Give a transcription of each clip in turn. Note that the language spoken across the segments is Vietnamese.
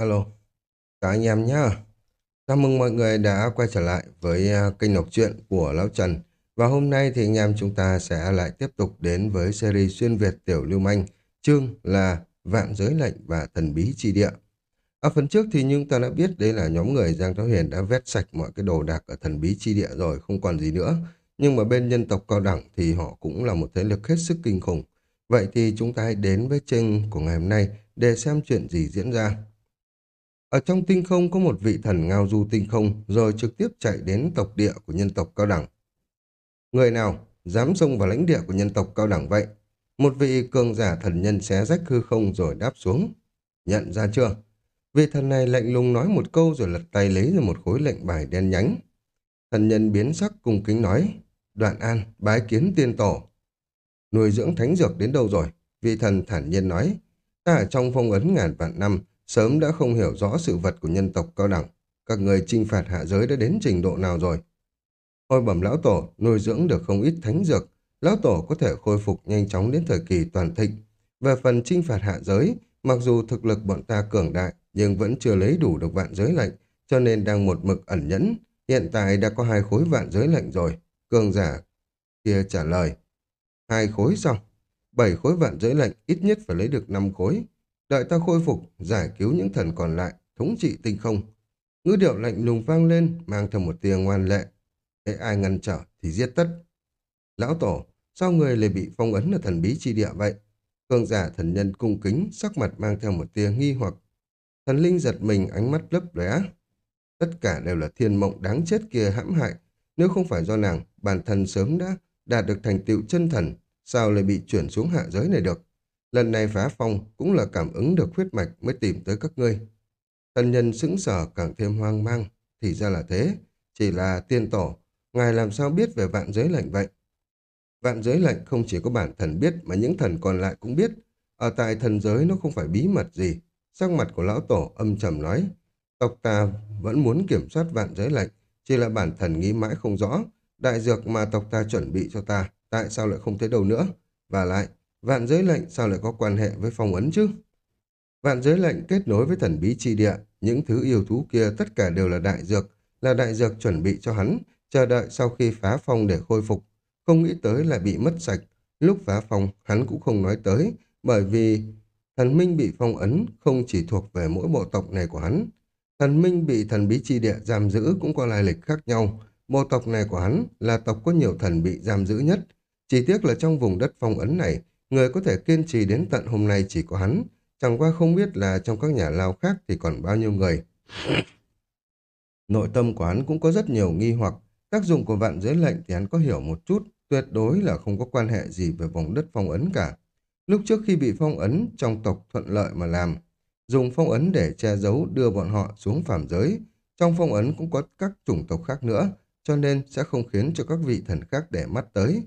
Alo, chào anh em nhé. Chào mừng mọi người đã quay trở lại với à, kênh đọc truyện của Lão Trần. Và hôm nay thì anh em chúng ta sẽ lại tiếp tục đến với series xuyên Việt Tiểu Lưu Manh, chương là Vạn Giới Lệnh và Thần Bí Chi Địa. Ở phần trước thì chúng ta đã biết đấy là nhóm người Giang Tháo Hiền đã vét sạch mọi cái đồ đạc ở Thần Bí Chi Địa rồi, không còn gì nữa. Nhưng mà bên nhân tộc cao đẳng thì họ cũng là một thế lực hết sức kinh khủng. Vậy thì chúng ta hãy đến với chương của ngày hôm nay để xem chuyện gì diễn ra. Ở trong tinh không có một vị thần ngao du tinh không rồi trực tiếp chạy đến tộc địa của nhân tộc cao đẳng. Người nào dám xông vào lãnh địa của nhân tộc cao đẳng vậy? Một vị cường giả thần nhân xé rách hư không rồi đáp xuống. Nhận ra chưa? Vị thần này lạnh lùng nói một câu rồi lật tay lấy ra một khối lệnh bài đen nhánh. Thần nhân biến sắc cung kính nói. Đoạn an, bái kiến tiên tổ. Nuôi dưỡng thánh dược đến đâu rồi? Vị thần thản nhiên nói. Ta ở trong phong ấn ngàn vạn năm, sớm đã không hiểu rõ sự vật của nhân tộc cao đẳng. Các người trinh phạt hạ giới đã đến trình độ nào rồi? Hồi bẩm lão tổ, nuôi dưỡng được không ít thánh dược. Lão tổ có thể khôi phục nhanh chóng đến thời kỳ toàn thịnh. Về phần trinh phạt hạ giới, mặc dù thực lực bọn ta cường đại, nhưng vẫn chưa lấy đủ được vạn giới lệnh, cho nên đang một mực ẩn nhẫn. Hiện tại đã có hai khối vạn giới lệnh rồi. Cường giả kia trả lời. Hai khối xong. Bảy khối vạn giới lệnh ít nhất phải lấy được năm khối. Đợi ta khôi phục, giải cứu những thần còn lại, thống trị tinh không. Ngữ điệu lạnh lùng vang lên, mang theo một tia ngoan lệ. Thế ai ngăn trở thì giết tất. Lão Tổ, sao người lại bị phong ấn ở thần bí chi địa vậy? Cường giả thần nhân cung kính, sắc mặt mang theo một tia nghi hoặc. Thần linh giật mình ánh mắt lấp lóe. Tất cả đều là thiên mộng đáng chết kia hãm hại. Nếu không phải do nàng, bản thân sớm đã đạt được thành tựu chân thần, sao lại bị chuyển xuống hạ giới này được? Lần này phá phong cũng là cảm ứng được huyết mạch mới tìm tới các ngươi. Thần nhân sững sờ càng thêm hoang mang. Thì ra là thế. Chỉ là tiên tổ. Ngài làm sao biết về vạn giới lệnh vậy? Vạn giới lệnh không chỉ có bản thần biết mà những thần còn lại cũng biết. Ở tại thần giới nó không phải bí mật gì. Sắc mặt của lão tổ âm trầm nói. Tộc ta vẫn muốn kiểm soát vạn giới lệnh. Chỉ là bản thần nghĩ mãi không rõ. Đại dược mà tộc ta chuẩn bị cho ta. Tại sao lại không thấy đâu nữa? Và lại, Vạn giới lệnh sao lại có quan hệ với phong ấn chứ? Vạn giới lệnh kết nối với thần bí chi địa, những thứ yêu thú kia tất cả đều là đại dược, là đại dược chuẩn bị cho hắn, chờ đợi sau khi phá phong để khôi phục. Không nghĩ tới là bị mất sạch, lúc phá phong hắn cũng không nói tới, bởi vì thần minh bị phong ấn không chỉ thuộc về mỗi bộ tộc này của hắn. Thần minh bị thần bí chi địa giam giữ cũng có lai lịch khác nhau. Bộ tộc này của hắn là tộc có nhiều thần bị giam giữ nhất. Chỉ tiếc là trong vùng đất phong ấn này, Người có thể kiên trì đến tận hôm nay chỉ có hắn, chẳng qua không biết là trong các nhà lao khác thì còn bao nhiêu người. Nội tâm của hắn cũng có rất nhiều nghi hoặc, tác dụng của vạn giới lệnh thì hắn có hiểu một chút, tuyệt đối là không có quan hệ gì về vùng đất phong ấn cả. Lúc trước khi bị phong ấn, trong tộc thuận lợi mà làm, dùng phong ấn để che giấu đưa bọn họ xuống phàm giới. Trong phong ấn cũng có các chủng tộc khác nữa, cho nên sẽ không khiến cho các vị thần khác để mắt tới.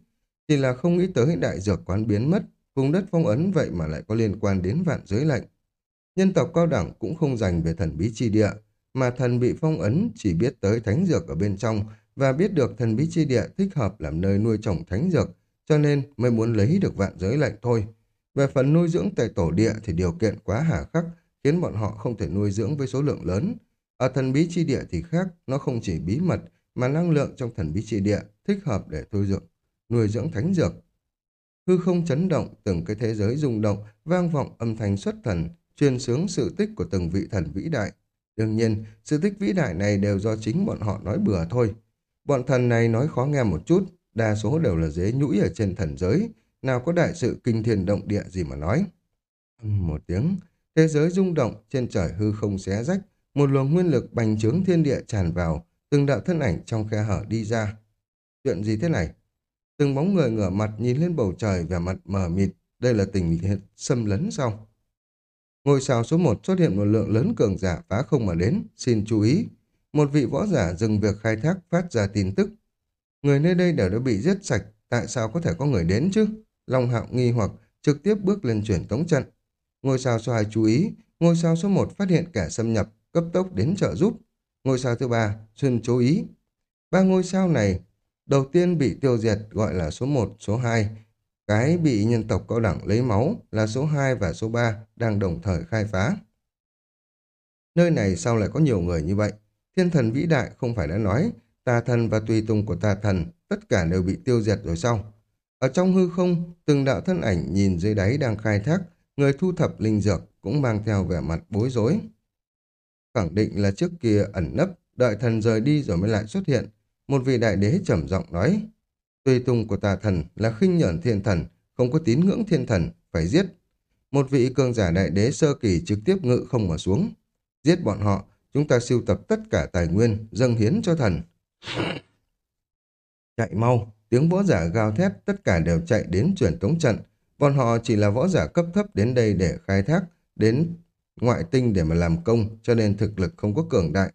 Chỉ là không nghĩ tới đại dược quán biến mất, vùng đất phong ấn vậy mà lại có liên quan đến vạn giới lệnh. Nhân tộc cao đẳng cũng không dành về thần bí chi địa, mà thần bị phong ấn chỉ biết tới thánh dược ở bên trong và biết được thần bí chi địa thích hợp làm nơi nuôi trồng thánh dược, cho nên mới muốn lấy được vạn giới lệnh thôi. Về phần nuôi dưỡng tại tổ địa thì điều kiện quá hà khắc, khiến bọn họ không thể nuôi dưỡng với số lượng lớn. Ở thần bí chi địa thì khác, nó không chỉ bí mật, mà năng lượng trong thần bí chi địa thích hợp để nuôi dưỡng, nuôi dưỡng thánh dược. Hư không chấn động, từng cái thế giới rung động, vang vọng âm thanh xuất thần, truyền sướng sự tích của từng vị thần vĩ đại. Đương nhiên, sự tích vĩ đại này đều do chính bọn họ nói bừa thôi. Bọn thần này nói khó nghe một chút, đa số đều là dế nhũi ở trên thần giới, nào có đại sự kinh thiên động địa gì mà nói. Một tiếng, thế giới rung động, trên trời hư không xé rách, một luồng nguyên lực bành trướng thiên địa tràn vào, từng đạo thân ảnh trong khe hở đi ra. Chuyện gì thế này? Từng bóng người ngửa mặt nhìn lên bầu trời vẻ mặt mờ mịt, đây là tình hiện xâm lấn sao? Ngôi sao số 1 xuất hiện một lượng lớn cường giả phá không mà đến, xin chú ý. Một vị võ giả dừng việc khai thác phát ra tin tức. Người nơi đây đều đã bị giết sạch, tại sao có thể có người đến chứ? Long hạo nghi hoặc trực tiếp bước lên chuyển tống trận. Ngôi sao số 2 chú ý, ngôi sao số 1 phát hiện kẻ xâm nhập, cấp tốc đến trợ giúp. Ngôi sao thứ ba xuân chú ý. Ba ngôi sao này Đầu tiên bị tiêu diệt gọi là số 1, số 2. Cái bị nhân tộc cao đẳng lấy máu là số 2 và số 3 đang đồng thời khai phá. Nơi này sao lại có nhiều người như vậy? Thiên thần vĩ đại không phải đã nói, tà thần và tùy tùng của tà thần, tất cả đều bị tiêu diệt rồi sao? Ở trong hư không, từng đạo thân ảnh nhìn dưới đáy đang khai thác, người thu thập linh dược cũng mang theo vẻ mặt bối rối. Khẳng định là trước kia ẩn nấp, đợi thần rời đi rồi mới lại xuất hiện. Một vị đại đế trầm giọng nói, tùy tùng của tà thần là khinh nhẫn thiên thần, không có tín ngưỡng thiên thần, phải giết. Một vị cường giả đại đế sơ kỳ trực tiếp ngự không mà xuống. Giết bọn họ, chúng ta siêu tập tất cả tài nguyên, dâng hiến cho thần. Chạy mau, tiếng võ giả gào thét, tất cả đều chạy đến truyền tống trận. Bọn họ chỉ là võ giả cấp thấp đến đây để khai thác, đến ngoại tinh để mà làm công, cho nên thực lực không có cường đại.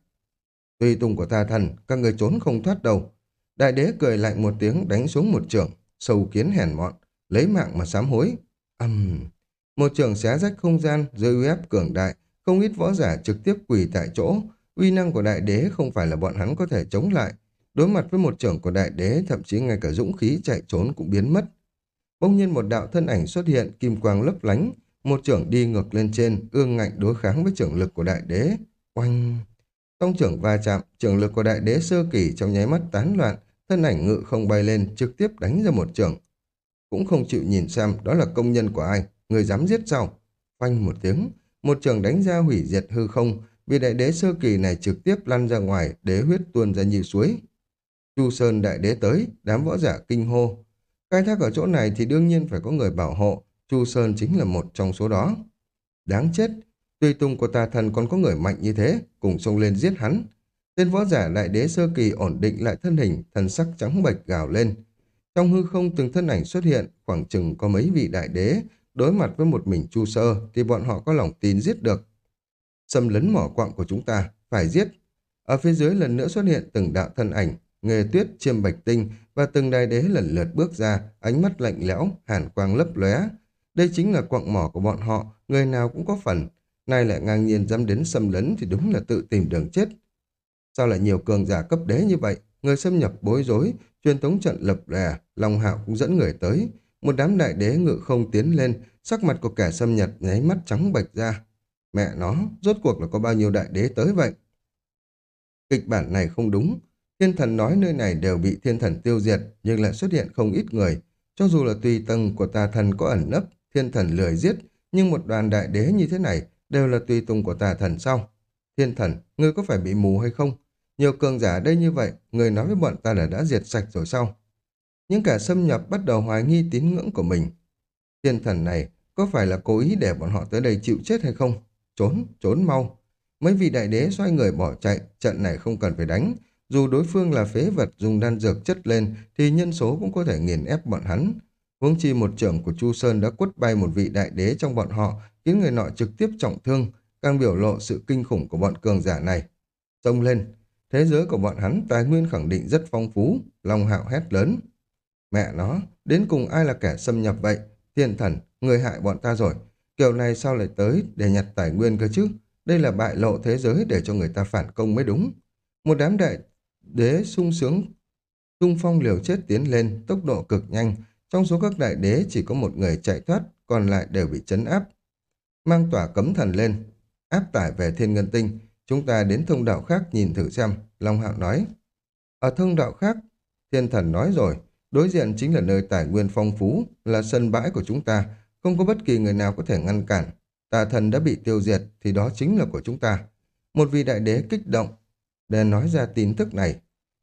Tùy tùng của ta thần, các người trốn không thoát đâu. Đại đế cười lạnh một tiếng đánh xuống một trường, sâu kiến hèn mọn, lấy mạng mà sám hối. Âm... Uhm. Một trường xé rách không gian, dưới uy áp cường đại, không ít võ giả trực tiếp quỳ tại chỗ. Uy năng của đại đế không phải là bọn hắn có thể chống lại. Đối mặt với một trưởng của đại đế, thậm chí ngay cả dũng khí chạy trốn cũng biến mất. Bỗng nhiên một đạo thân ảnh xuất hiện, kim quang lấp lánh, một trưởng đi ngược lên trên, ương ngạnh đối kháng với trưởng lực của đại đế. Oanh! Tông trưởng va chạm, trường lực của đại đế sơ kỳ trong nháy mắt tán loạn, thân ảnh ngự không bay lên, trực tiếp đánh ra một trường Cũng không chịu nhìn xem đó là công nhân của ai, người dám giết sao? Phanh một tiếng, một trường đánh ra hủy diệt hư không, vì đại đế sơ kỳ này trực tiếp lăn ra ngoài, đế huyết tuôn ra như suối. Chu Sơn đại đế tới, đám võ giả kinh hô. Khai thác ở chỗ này thì đương nhiên phải có người bảo hộ, Chu Sơn chính là một trong số đó. Đáng chết, tùy tung của tà thần còn có người mạnh như thế, cùng xông lên giết hắn. Tên võ giả đại đế sơ kỳ ổn định lại thân hình, thần sắc trắng bệch gào lên. Trong hư không từng thân ảnh xuất hiện, khoảng chừng có mấy vị đại đế, đối mặt với một mình Chu Sơ thì bọn họ có lòng tin giết được. Xâm lấn mỏ quặng của chúng ta, phải giết. Ở phía dưới lần nữa xuất hiện từng đạo thân ảnh, nghề tuyết, chiêm bạch tinh và từng đại đế lần lượt bước ra, ánh mắt lạnh lẽo, hàn quang lấp lóe. Đây chính là quặng mỏ của bọn họ, người nào cũng có phần. Nay lại ngang nhiên dám đến xâm lấn thì đúng là tự tìm đường chết. Sao lại nhiều cường giả cấp đế như vậy? Người xâm nhập bối rối, truyền thống trận lập lè, Long Hạo cũng dẫn người tới. Một đám đại đế ngự không tiến lên, sắc mặt của kẻ xâm nhập nháy mắt trắng bệch ra. Mẹ nó, rốt cuộc là có bao nhiêu đại đế tới vậy? Kịch bản này không đúng. Thiên thần nói nơi này đều bị thiên thần tiêu diệt, nhưng lại xuất hiện không ít người. Cho dù là tùy tầng của tà thần có ẩn nấp, thiên thần lười giết, nhưng một đoàn đại đế như thế này đều là tùy tùng của tà thần sau. Thiên thần, ngươi có phải bị mù hay không? Nhiều cường giả đây như vậy, người nói với bọn ta là đã diệt sạch rồi sao? Những kẻ xâm nhập bắt đầu hoài nghi tín ngưỡng của mình. Thiên thần này có phải là cố ý để bọn họ tới đây chịu chết hay không? Trốn, trốn mau. Mấy vị đại đế xoay người bỏ chạy, trận này không cần phải đánh. Dù đối phương là phế vật dùng đan dược chất lên thì nhân số cũng có thể nghiền ép bọn hắn. Huống chi một trưởng của Chu Sơn đã quất bay một vị đại đế trong bọn họ khiến người nọ trực tiếp trọng thương, càng biểu lộ sự kinh khủng của bọn cường giả này. Xông lên, thế giới của bọn hắn tài nguyên khẳng định rất phong phú, Long Hạo hét lớn. Mẹ nó, đến cùng ai là kẻ xâm nhập vậy? Thiên thần, người hại bọn ta rồi. Kiểu này sao lại tới để nhặt tài nguyên cơ chứ? Đây là bại lộ thế giới để cho người ta phản công mới đúng. Một đám đại đế sung sướng, tung phong liều chết tiến lên, tốc độ cực nhanh. Trong số các đại đế chỉ có một người chạy thoát, còn lại đều bị chấn áp. Mang tỏa cấm thần lên, áp tải về thiên ngân tinh. Chúng ta đến thông đạo khác nhìn thử xem, Long Hạo nói. Ở thông đạo khác, thiên thần nói rồi, Đối diện chính là nơi tài nguyên phong phú, là sân bãi của chúng ta, không có bất kỳ người nào có thể ngăn cản. Tà thần đã bị tiêu diệt thì đó chính là của chúng ta. Một vị đại đế kích động để nói ra tin tức này.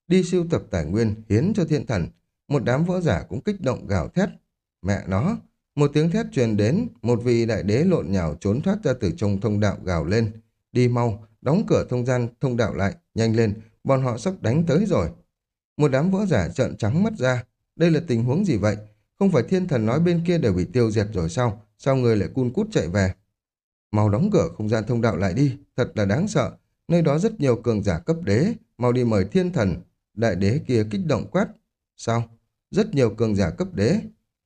Đi siêu tập tài nguyên hiến cho thiên thần, một đám võ giả cũng kích động gào thét. Mẹ nó, một tiếng thét truyền đến, một vị đại đế lộn nhào trốn thoát ra từ trong thông đạo gào lên. Đi mau, đóng cửa thông gian, thông đạo lại, nhanh lên, bọn họ sắp đánh tới rồi. Một đám võ giả trợn trắng mắt ra, đây là tình huống gì vậy? Không phải thiên thần nói bên kia đều bị tiêu diệt rồi sao? Sao người lại cun cút chạy về? Mau đóng cửa không gian thông đạo lại đi, thật là đáng sợ. Nơi đó rất nhiều cường giả cấp đế, mau đi mời thiên thần. Đại đế kia kích động quát. Sao? Rất nhiều cường giả cấp đế.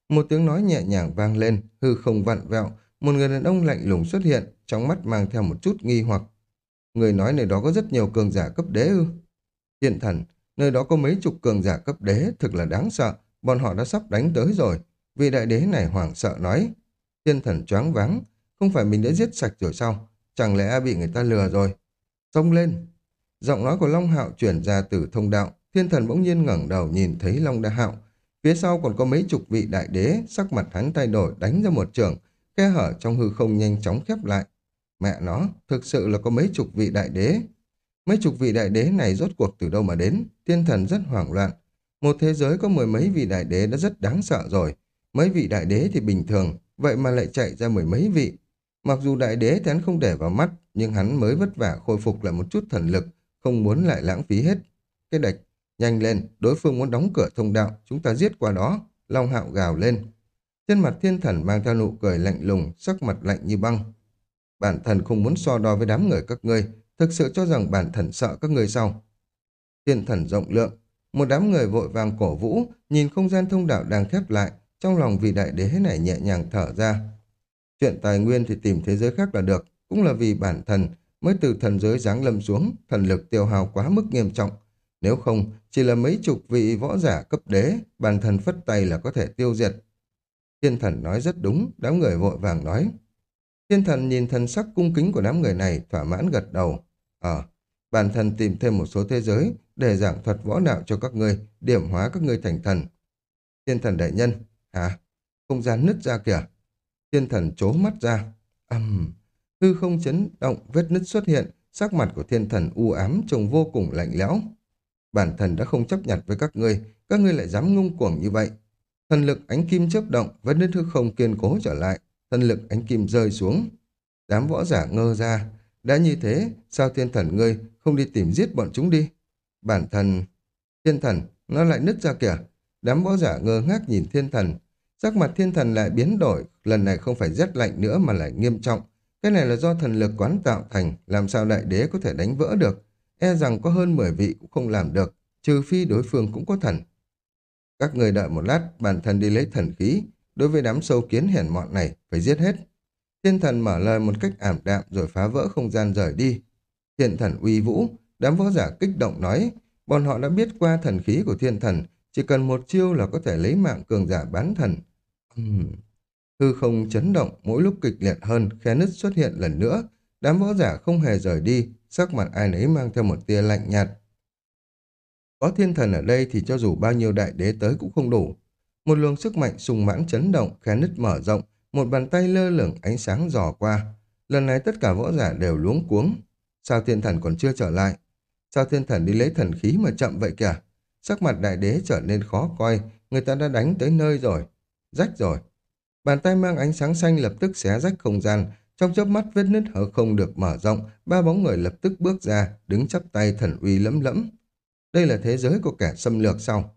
Một tiếng nói nhẹ nhàng vang lên, hư không vặn vẹo. Một người đàn ông lạnh lùng xuất hiện, trong mắt mang theo một chút nghi hoặc. Người nói nơi đó có rất nhiều cường giả cấp đế ư? Thiên thần, Nơi đó có mấy chục cường giả cấp đế, thực là đáng sợ, bọn họ đã sắp đánh tới rồi. Vị đại đế này hoảng sợ nói, thiên thần choáng váng, không phải mình đã giết sạch rồi sao? chẳng lẽ bị người ta lừa rồi? Xông lên! Giọng nói của Long Hạo chuyển ra từ thông đạo, thiên thần bỗng nhiên ngẩng đầu nhìn thấy Long Đa Hạo. Phía sau còn có mấy chục vị đại đế, sắc mặt hắn thay đổi đánh ra một trường, khe hở trong hư không nhanh chóng khép lại. Mẹ nó, thực sự là có mấy chục vị đại đế. Mấy chục vị đại đế này rốt cuộc từ đâu mà đến, thiên thần rất hoảng loạn. Một thế giới có mười mấy vị đại đế đã rất đáng sợ rồi. Mấy vị đại đế thì bình thường, vậy mà lại chạy ra mười mấy vị. Mặc dù đại đế thì hắn không để vào mắt, nhưng hắn mới vất vả khôi phục lại một chút thần lực, không muốn lại lãng phí hết. Cái đạch, nhanh lên, đối phương muốn đóng cửa thông đạo, chúng ta giết qua đó. Long hạo gào lên. Trên mặt thiên thần mang theo nụ cười lạnh lùng, sắc mặt lạnh như băng. Bản thần không muốn so đo với đám người các ngươi, thực sự cho rằng bản thần sợ các ngươi sao. Thiên thần rộng lượng, một đám người vội vàng cổ vũ, nhìn không gian thông đạo đang khép lại, trong lòng vị đại đế này nhẹ nhàng thở ra. Chuyện tài nguyên thì tìm thế giới khác là được, cũng là vì bản thần mới từ thần giới giáng lâm xuống, thần lực tiêu hao quá mức nghiêm trọng. Nếu không, chỉ là mấy chục vị võ giả cấp đế, bản thần phất tay là có thể tiêu diệt. Thiên thần nói rất đúng, đám người vội vàng nói. Thiên thần nhìn thần sắc cung kính của đám người này, thỏa mãn gật đầu. Ờ, bản thần tìm thêm một số thế giới để giảng thuật võ đạo cho các ngươi, điểm hóa các ngươi thành thần. Thiên thần đại nhân, hả? Không gian nứt ra kìa. Thiên thần chố mắt ra. Âm... Uhm. Hư không chấn động, vết nứt xuất hiện, sắc mặt của thiên thần u ám trông vô cùng lạnh lẽo. Bản thần đã không chấp nhận với các ngươi, các ngươi lại dám ngung cuồng như vậy. Thần lực ánh kim chớp động, vẫn đến hư không kiên cố trở lại, thần lực ánh kim rơi xuống. Đám võ giả ngơ ra, đã như thế, sao thiên thần ngươi không đi tìm giết bọn chúng đi? Bản thần... Thiên thần, nó lại nứt ra kìa. Đám võ giả ngơ ngác nhìn thiên thần. Sắc mặt thiên thần lại biến đổi, lần này không phải rét lạnh nữa mà lại nghiêm trọng. Cái này là do thần lực quán tạo thành, làm sao đại đế có thể đánh vỡ được. E rằng có hơn 10 vị cũng không làm được, trừ phi đối phương cũng có thần. Các người đợi một lát, bản thân đi lấy thần khí. Đối với đám sâu kiến hèn mọn này, phải giết hết. Thiên thần mở lời một cách ảm đạm rồi phá vỡ không gian rời đi. Thiên thần uy vũ, đám võ giả kích động nói, bọn họ đã biết qua thần khí của thiên thần, chỉ cần một chiêu là có thể lấy mạng cường giả bán thần. Uhm. Hư không chấn động, mỗi lúc kịch liệt hơn, khe nứt xuất hiện lần nữa. Đám võ giả không hề rời đi, sắc mặt ai nấy mang theo một tia lạnh nhạt. Có thiên thần ở đây thì cho dù bao nhiêu đại đế tới cũng không đủ. Một luồng sức mạnh sùng mãn chấn động, khe nứt mở rộng, một bàn tay lơ lửng ánh sáng dò qua. Lần này tất cả võ giả đều luống cuống. Sao thiên thần còn chưa trở lại? Sao thiên thần đi lấy thần khí mà chậm vậy kìa? Sắc mặt đại đế trở nên khó coi, người ta đã đánh tới nơi rồi. Rách rồi. Bàn tay mang ánh sáng xanh lập tức xé rách không gian, trong chớp mắt vết nứt hở không được mở rộng, ba bóng người lập tức bước ra, đứng chắp tay thần uy lẫm lẫm. Đây là thế giới của kẻ xâm lược sau.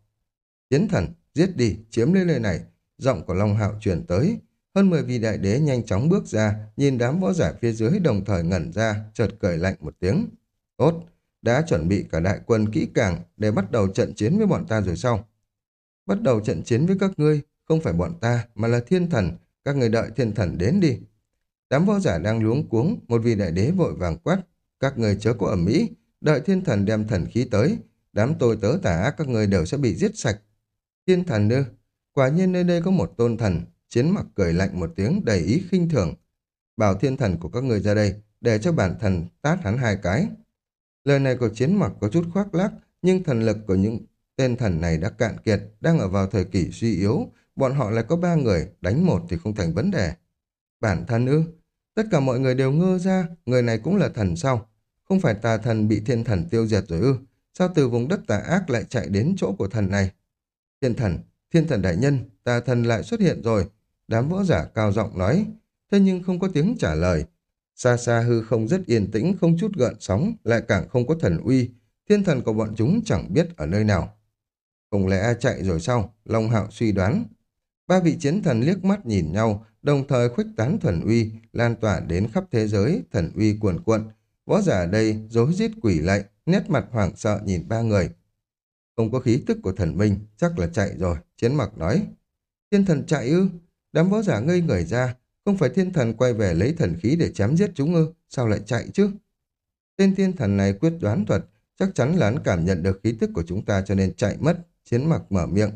Chiến thần, giết đi, chiếm lấy nơi này. Giọng của Long Hạo truyền tới. Hơn 10 vị đại đế nhanh chóng bước ra, nhìn đám võ giả phía dưới đồng thời ngẩn ra, chợt cười lạnh một tiếng. Tốt, đã chuẩn bị cả đại quân kỹ càng để bắt đầu trận chiến với bọn ta rồi sau Bắt đầu trận chiến với các ngươi, không phải bọn ta, mà là thiên thần, các người đợi thiên thần đến đi. Đám võ giả đang luống cuống, một vị đại đế vội vàng quát, các người chớ có ẩm mỹ, đợi thiên thần đem thần khí tới, đám tôi tớ tả các người đều sẽ bị giết sạch. Thiên thần ư, quả nhiên nơi đây có một tôn thần, chiến mặc cười lạnh một tiếng đầy ý khinh thường. Bảo thiên thần của các người ra đây, để cho bản thần tát hắn hai cái. Lời này của chiến mặc có chút khoác lác, nhưng thần lực của những tên thần này đã cạn kiệt, đang ở vào thời kỳ suy yếu, bọn họ lại có ba người, đánh một thì không thành vấn đề. Bản thân ư? Tất cả mọi người đều ngơ ra, người này cũng là thần sao? Không phải tà thần bị thiên thần tiêu diệt rồi ư? Sao từ vùng đất tà ác lại chạy đến chỗ của thần này? Thiên thần, thiên thần đại nhân, tà thần lại xuất hiện rồi. Đám võ giả cao giọng nói, thế nhưng không có tiếng trả lời. Xa xa hư không rất yên tĩnh, không chút gợn sóng, lại càng không có thần uy. Thiên thần của bọn chúng chẳng biết ở nơi nào. Không lẽ chạy rồi sao? Long hạo suy đoán. Ba vị chiến thần liếc mắt nhìn nhau, đồng thời khuếch tán thần uy, lan tỏa đến khắp thế giới, thần uy cuồn cuộn. Võ giả ở đây rối rít quỷ lạy, nét mặt hoảng sợ nhìn ba người. Không có khí tức của thần minh, chắc là chạy rồi, chiến mặc nói. Thiên thần chạy ư? Đám võ giả ngây người ra, không phải thiên thần quay về lấy thần khí để chém giết chúng ư, sao lại chạy chứ? Tên thiên thần này quyết đoán thuật, chắc chắn là hắn cảm nhận được khí tức của chúng ta cho nên chạy mất, chiến mặc mở miệng.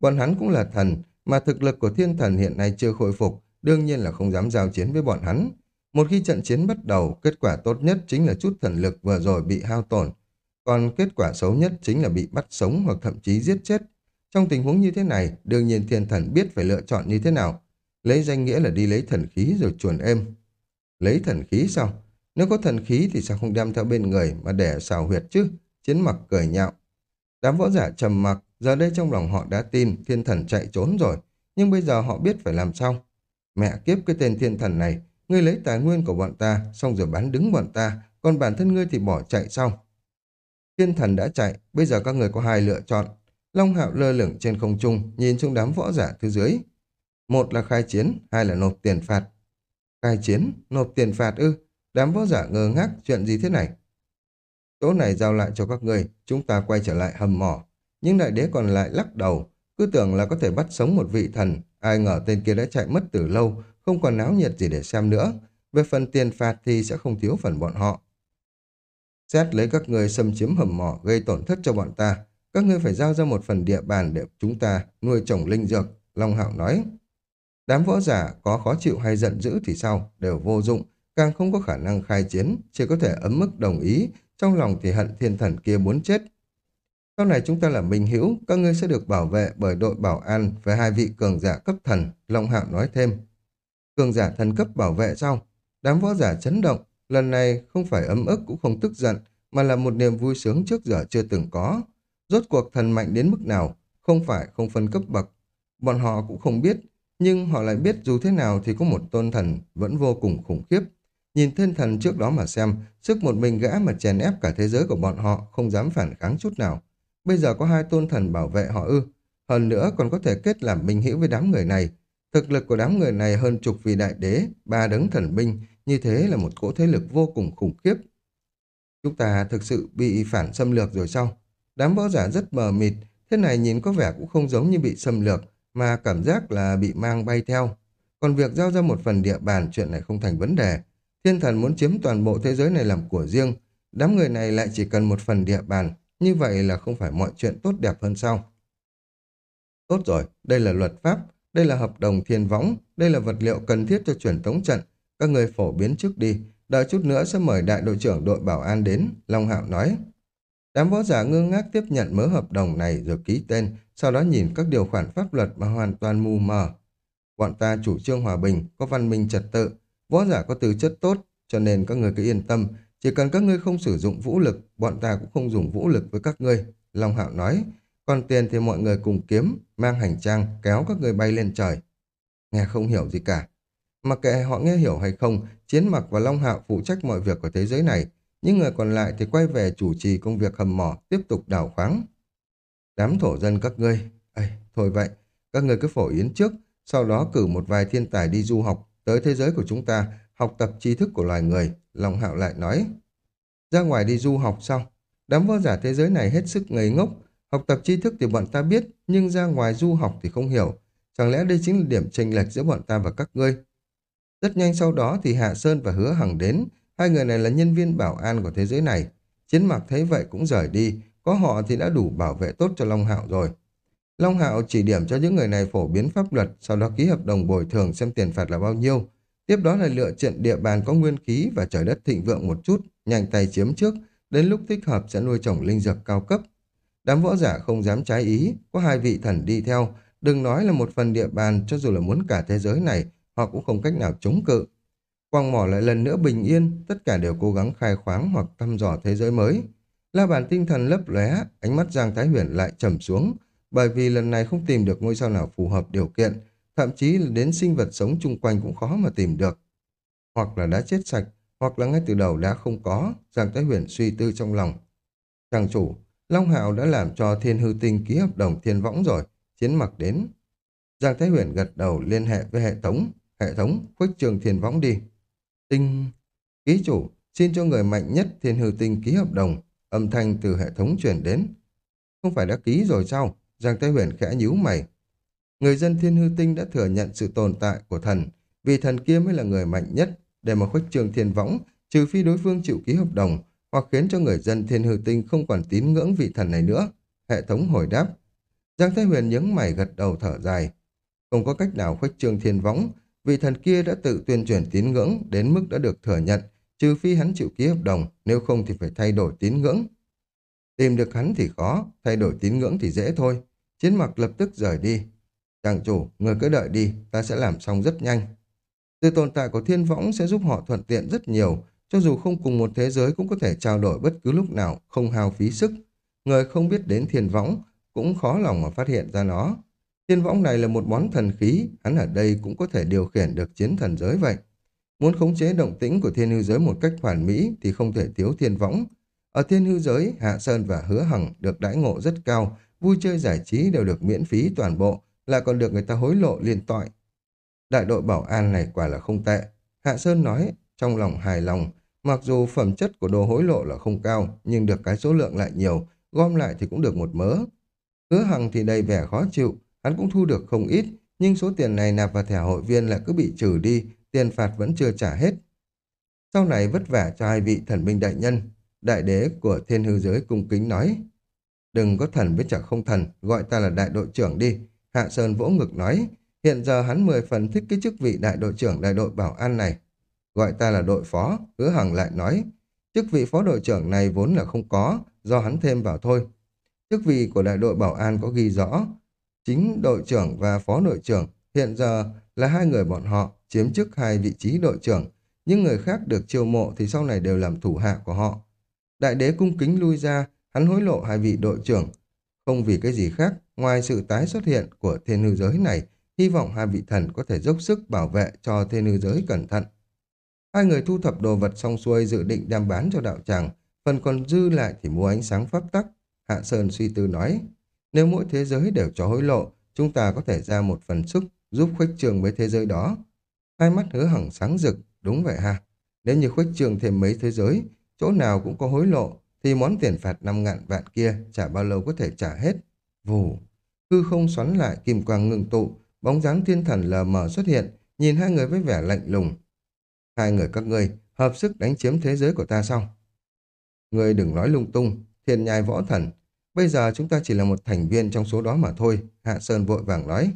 Bọn hắn cũng là thần, mà thực lực của thiên thần hiện nay chưa khôi phục, đương nhiên là không dám giao chiến với bọn hắn. Một khi trận chiến bắt đầu, kết quả tốt nhất chính là chút thần lực vừa rồi bị hao tổn. Còn kết quả xấu nhất chính là bị bắt sống hoặc thậm chí giết chết. Trong tình huống như thế này, đương nhiên thiên thần biết phải lựa chọn như thế nào. Lấy danh nghĩa là đi lấy thần khí rồi chuồn êm. Lấy thần khí sao? Nếu có thần khí thì sao không đem theo bên người mà để xào huyệt chứ? Chiến mặc cười nhạo. Đám võ giả trầm mặc, giờ đây trong lòng họ đã tin thiên thần chạy trốn rồi. Nhưng bây giờ họ biết phải làm sao? Mẹ kiếp cái tên thiên thần này, ngươi lấy tài nguyên của bọn ta, xong rồi bán đứng bọn ta, còn bản thân ngươi thì bỏ chạy sau. Thiên thần đã chạy, bây giờ các người có hai lựa chọn. Long hạo lơ lửng trên không trung, nhìn trong đám võ giả thứ dưới. Một là khai chiến, hai là nộp tiền phạt. Khai chiến, nộp tiền phạt ư, đám võ giả ngơ ngác, chuyện gì thế này? Chỗ này giao lại cho các người, chúng ta quay trở lại hầm mỏ. Nhưng đại đế còn lại lắc đầu, cứ tưởng là có thể bắt sống một vị thần, ai ngờ tên kia đã chạy mất từ lâu, không còn náo nhiệt gì để xem nữa. Về phần tiền phạt thì sẽ không thiếu phần bọn họ. Xét lấy các người xâm chiếm hầm mỏ gây tổn thất cho bọn ta, các ngươi phải giao ra một phần địa bàn để chúng ta nuôi trồng linh dược, Long Hạo nói. Đám võ giả có khó chịu hay giận dữ thì sao, đều vô dụng, càng không có khả năng khai chiến, chỉ có thể ấm mức đồng ý, trong lòng thì hận thiên thần kia muốn chết. Sau này chúng ta là minh hữu, các ngươi sẽ được bảo vệ bởi đội bảo an và hai vị cường giả cấp thần, Long Hạo nói thêm. Cường giả thần cấp bảo vệ sao? Đám võ giả chấn động, lần này không phải ấm ức cũng không tức giận, mà là một niềm vui sướng trước giờ chưa từng có. Rốt cuộc thần mạnh đến mức nào, không phải không phân cấp bậc. Bọn họ cũng không biết, nhưng họ lại biết dù thế nào thì có một tôn thần vẫn vô cùng khủng khiếp. Nhìn thiên thần trước đó mà xem, sức một mình gã mà chèn ép cả thế giới của bọn họ không dám phản kháng chút nào. Bây giờ có hai tôn thần bảo vệ họ ư. Hơn nữa còn có thể kết làm minh hữu với đám người này. Thực lực của đám người này hơn chục vị đại đế, ba đấng thần binh, như thế là một cỗ thế lực vô cùng khủng khiếp. Chúng ta thực sự bị phản xâm lược rồi sao? Đám võ giả rất mờ mịt, thế này nhìn có vẻ cũng không giống như bị xâm lược, mà cảm giác là bị mang bay theo. Còn việc giao ra một phần địa bàn chuyện này không thành vấn đề. Thiên thần muốn chiếm toàn bộ thế giới này làm của riêng, đám người này lại chỉ cần một phần địa bàn, như vậy là không phải mọi chuyện tốt đẹp hơn sao? Tốt rồi, đây là luật pháp, đây là hợp đồng thiên võng, đây là vật liệu cần thiết cho chuyển tống trận. Các người phổ biến trước đi, đợi chút nữa sẽ mời đại đội trưởng đội bảo an đến, Long Hạo nói. Đám võ giả ngơ ngác tiếp nhận mớ hợp đồng này rồi ký tên, sau đó nhìn các điều khoản pháp luật mà hoàn toàn mù mờ. Bọn ta chủ trương hòa bình, có văn minh trật tự, võ giả có tư chất tốt, cho nên các người cứ yên tâm, chỉ cần các ngươi không sử dụng vũ lực, bọn ta cũng không dùng vũ lực với các ngươi. Long Hạo nói, còn tiền thì mọi người cùng kiếm, mang hành trang, kéo các ngươi bay lên trời. Nghe không hiểu gì cả. Mặc kệ họ nghe hiểu hay không, Chiến Mặc và Long Hạo phụ trách mọi việc của thế giới này, những người còn lại thì quay về chủ trì công việc hầm mỏ, tiếp tục đào khoáng. Đám thổ dân các ngươi, thôi vậy, các ngươi cứ phổ yến trước, sau đó cử một vài thiên tài đi du học tới thế giới của chúng ta, học tập tri thức của loài người, Long Hạo lại nói. Ra ngoài đi du học sao? Đám võ giả thế giới này hết sức ngây ngốc, học tập tri thức thì bọn ta biết, nhưng ra ngoài du học thì không hiểu. Chẳng lẽ đây chính là điểm chênh lệch giữa bọn ta và các ngươi? Rất nhanh sau đó thì Hạ Sơn và Hứa Hằng đến, hai người này là nhân viên bảo an của thế giới này. Chiến mặc thấy vậy cũng rời đi, có họ thì đã đủ bảo vệ tốt cho Long Hạo rồi. Long Hạo chỉ điểm cho những người này phổ biến pháp luật, sau đó ký hợp đồng bồi thường xem tiền phạt là bao nhiêu. Tiếp đó là lựa chọn địa bàn có nguyên khí và trời đất thịnh vượng một chút, nhanh tay chiếm trước, đến lúc thích hợp sẽ nuôi trồng linh dược cao cấp. Đám võ giả không dám trái ý, có hai vị thần đi theo, đừng nói là một phần địa bàn cho dù là muốn cả thế giới này, họ cũng không cách nào chống cự. Quang mỏ lại lần nữa bình yên, tất cả đều cố gắng khai khoáng hoặc thăm dò thế giới mới. La bàn tinh thần lấp lóe, ánh mắt Giang Thái Huyền lại trầm xuống, bởi vì lần này không tìm được ngôi sao nào phù hợp điều kiện, thậm chí là đến sinh vật sống chung quanh cũng khó mà tìm được. Hoặc là đã chết sạch, hoặc là ngay từ đầu đã không có, Giang Thái Huyền suy tư trong lòng. Chàng chủ, Long Hạo đã làm cho thiên hư tinh ký hợp đồng thiên võng rồi, chiến mặc đến. Giang Thái Huyền gật đầu liên hệ với hệ thống, hệ thống khuếch trường thiên võng đi. Tinh, ký chủ, xin cho người mạnh nhất thiên hư tinh ký hợp đồng, âm thanh từ hệ thống truyền đến. Không phải đã ký rồi sao? Giang Thái Huyền khẽ nhíu mày. Người dân thiên hư tinh đã thừa nhận sự tồn tại của thần, vì thần kia mới là người mạnh nhất, để mà khuếch trường thiên võng, trừ phi đối phương chịu ký hợp đồng, hoặc khiến cho người dân thiên hư tinh không còn tín ngưỡng vị thần này nữa. Hệ thống hồi đáp. Giang Thái Huyền nhướng mày gật đầu thở dài. Không có cách nào khuếch trường thiên võng, vị thần kia đã tự tuyên truyền tín ngưỡng đến mức đã được thừa nhận, trừ phi hắn chịu ký hợp đồng, nếu không thì phải thay đổi tín ngưỡng. Tìm được hắn thì khó, thay đổi tín ngưỡng thì dễ thôi. Chiến mặc lập tức rời đi. Chàng chủ, người cứ đợi đi, ta sẽ làm xong rất nhanh. Sự tồn tại của thiên võng sẽ giúp họ thuận tiện rất nhiều, cho dù không cùng một thế giới cũng có thể trao đổi bất cứ lúc nào, không hao phí sức. Người không biết đến thiên võng cũng khó lòng mà phát hiện ra nó. Thiên võng này là một món thần khí, hắn ở đây cũng có thể điều khiển được chiến thần giới vậy. Muốn khống chế động tĩnh của thiên hư giới một cách hoàn mỹ thì không thể thiếu thiên võng. Ở thiên hư giới, Hạ Sơn và Hứa Hằng được đãi ngộ rất cao, vui chơi giải trí đều được miễn phí toàn bộ, lại còn được người ta hối lộ liên tội. Đại đội bảo an này quả là không tệ. Hạ Sơn nói, trong lòng hài lòng, mặc dù phẩm chất của đồ hối lộ là không cao, nhưng được cái số lượng lại nhiều, gom lại thì cũng được một mớ. Hứa Hằng thì đầy vẻ khó chịu, hắn cũng thu được không ít, nhưng số tiền này nạp vào thẻ hội viên lại cứ bị trừ đi, tiền phạt vẫn chưa trả hết. Sau này vất vả cho hai vị thần binh đại nhân, đại đế của thiên hư giới cung kính nói. Đừng có thần với chả không thần, gọi ta là đại đội trưởng đi. Hạ Sơn vỗ ngực nói, hiện giờ hắn mười phần thích cái chức vị đại đội trưởng đại đội bảo an này. Gọi ta là đội phó, hứa hằng lại nói, chức vị phó đội trưởng này vốn là không có, do hắn thêm vào thôi. Chức vị của đại đội bảo an có ghi rõ, chính đội trưởng và phó đội trưởng hiện giờ là hai người bọn họ chiếm chức hai vị trí đội trưởng, những người khác được chiêu mộ thì sau này đều làm thủ hạ của họ. Đại đế cung kính lui ra, hắn hối lộ hai vị đội trưởng, không vì cái gì khác, ngoài sự tái xuất hiện của thiên hư giới này, hy vọng hai vị thần có thể dốc sức bảo vệ cho thiên hư giới cẩn thận. Hai người thu thập đồ vật xong xuôi dự định đem bán cho đạo tràng, phần còn dư lại thì mua ánh sáng pháp tắc. Hạ Sơn suy tư nói, nếu mỗi thế giới đều cho hối lộ, chúng ta có thể ra một phần sức giúp khuếch trường với thế giới đó. Hai mắt hứa hằng sáng rực, đúng vậy ha. Nếu như khuếch trường thêm mấy thế giới, chỗ nào cũng có hối lộ, thì món tiền phạt năm ngàn vạn kia chả bao lâu có thể trả hết. Vù, hư không xoắn lại kim quang ngừng tụ, bóng dáng thiên thần lờ mờ xuất hiện, nhìn hai người với vẻ lạnh lùng. Hai người các ngươi hợp sức đánh chiếm thế giới của ta xong. Ngươi đừng nói lung tung, thiên nhai võ thần. Bây giờ chúng ta chỉ là một thành viên trong số đó mà thôi, Hạ Sơn vội vàng nói.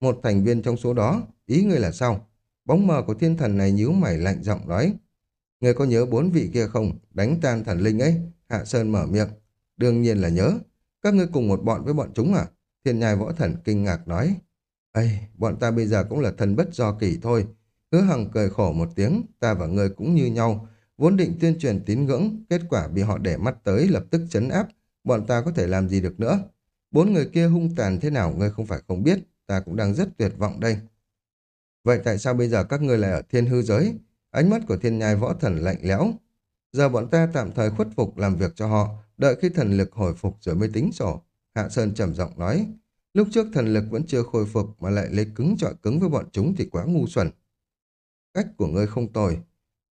Một thành viên trong số đó, ý ngươi là sao? Bóng mờ của thiên thần này nhíu mày lạnh giọng nói. Người có nhớ bốn vị kia không? Đánh tan thần linh ấy. Hạ Sơn mở miệng. Đương nhiên là nhớ. Các ngươi cùng một bọn với bọn chúng à? Thiên nhai võ thần kinh ngạc nói. Ây, bọn ta bây giờ cũng là thần bất do kỳ thôi. Hứa Hằng cười khổ một tiếng, ta và ngươi cũng như nhau. Vốn định tuyên truyền tín ngưỡng, kết quả bị họ để mắt tới lập tức chấn áp. Bọn ta có thể làm gì được nữa? Bốn người kia hung tàn thế nào ngươi không phải không biết, ta cũng đang rất tuyệt vọng đây. Vậy tại sao bây giờ các ngươi lại ở thiên hư giới? Ánh mắt của thiên nhai võ thần lạnh lẽo. Giờ bọn ta tạm thời khuất phục làm việc cho họ, đợi khi thần lực hồi phục rồi mới tính sổ. Hạ Sơn trầm giọng nói. Lúc trước thần lực vẫn chưa khôi phục mà lại lấy cứng trọi cứng với bọn chúng thì quá ngu xuẩn. Cách của ngươi không tồi.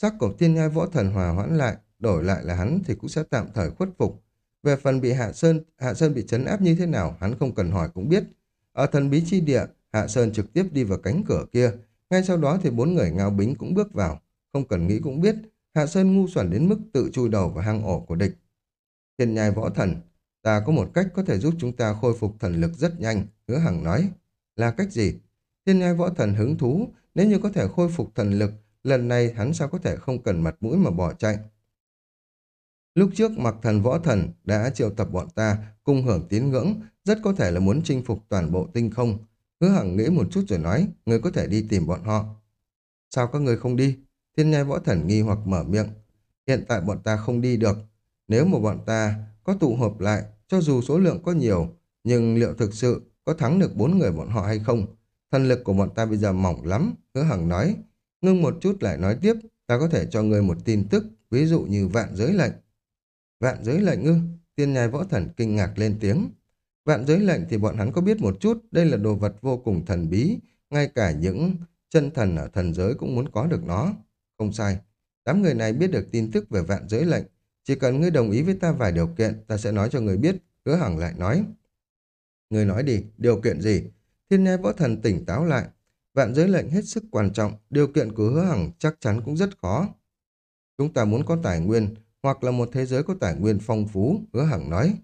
Sắc của thiên nhai võ thần hòa hoãn lại, đổi lại là hắn thì cũng sẽ tạm thời khuất phục. Về phần bị Hạ Sơn, Hạ Sơn bị chấn áp như thế nào, hắn không cần hỏi cũng biết. Ở thần bí chi địa, Hạ Sơn trực tiếp đi vào cánh cửa kia. Ngay sau đó thì bốn người ngao bính cũng bước vào. Không cần nghĩ cũng biết, Hạ Sơn ngu xuẩn đến mức tự chui đầu vào hang ổ của địch. Thiên nhai võ thần, ta có một cách có thể giúp chúng ta khôi phục thần lực rất nhanh, hứa hằng nói. Là cách gì? Thiên nhai võ thần hứng thú, nếu như có thể khôi phục thần lực, lần này hắn sao có thể không cần mặt mũi mà bỏ chạy. Lúc trước mặc thần võ thần đã triệu tập bọn ta cùng hưởng tín ngưỡng, rất có thể là muốn chinh phục toàn bộ tinh không. Hứa hằng nghĩ một chút rồi nói, người có thể đi tìm bọn họ. Sao các người không đi? Thiên nhai võ thần nghi hoặc mở miệng. Hiện tại bọn ta không đi được. Nếu mà bọn ta có tụ hợp lại, cho dù số lượng có nhiều, nhưng liệu thực sự có thắng được bốn người bọn họ hay không? Thần lực của bọn ta bây giờ mỏng lắm, hứa hằng nói. Ngưng một chút lại nói tiếp, ta có thể cho người một tin tức, ví dụ như vạn giới lệnh. Vạn giới lệnh ư? Tiên nhai võ thần kinh ngạc lên tiếng. Vạn giới lệnh thì bọn hắn có biết một chút, đây là đồ vật vô cùng thần bí, ngay cả những chân thần ở thần giới cũng muốn có được nó. Không sai, đám người này biết được tin tức về vạn giới lệnh. Chỉ cần ngươi đồng ý với ta vài điều kiện, ta sẽ nói cho ngươi biết, hứa hằng lại nói. Ngươi nói đi, điều kiện gì? Thiên nhai võ thần tỉnh táo lại. Vạn giới lệnh hết sức quan trọng, điều kiện của hứa hằng chắc chắn cũng rất khó. Chúng ta muốn có tài nguyên, hoặc là một thế giới có tài nguyên phong phú, hứa hằng nói.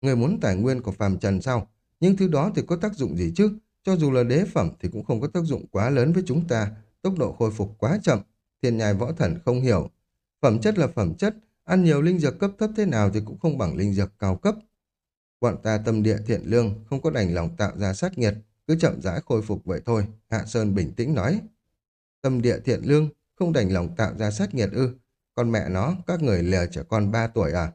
Người muốn tài nguyên của phàm trần sao? Nhưng thứ đó thì có tác dụng gì chứ? cho dù là đế phẩm thì cũng không có tác dụng quá lớn với chúng ta, tốc độ khôi phục quá chậm. Thiên nhai võ thần không hiểu. Phẩm chất là phẩm chất, ăn nhiều linh dược cấp thấp thế nào thì cũng không bằng linh dược cao cấp. Bọn ta tâm địa thiện lương, không có đành lòng tạo ra sát nghiệt, cứ chậm rãi khôi phục vậy thôi, Hạ Sơn bình tĩnh nói. Tâm địa thiện lương, không đành lòng tạo ra sát nghiệt ư. Con mẹ nó, các người lừa trẻ con 3 tuổi à?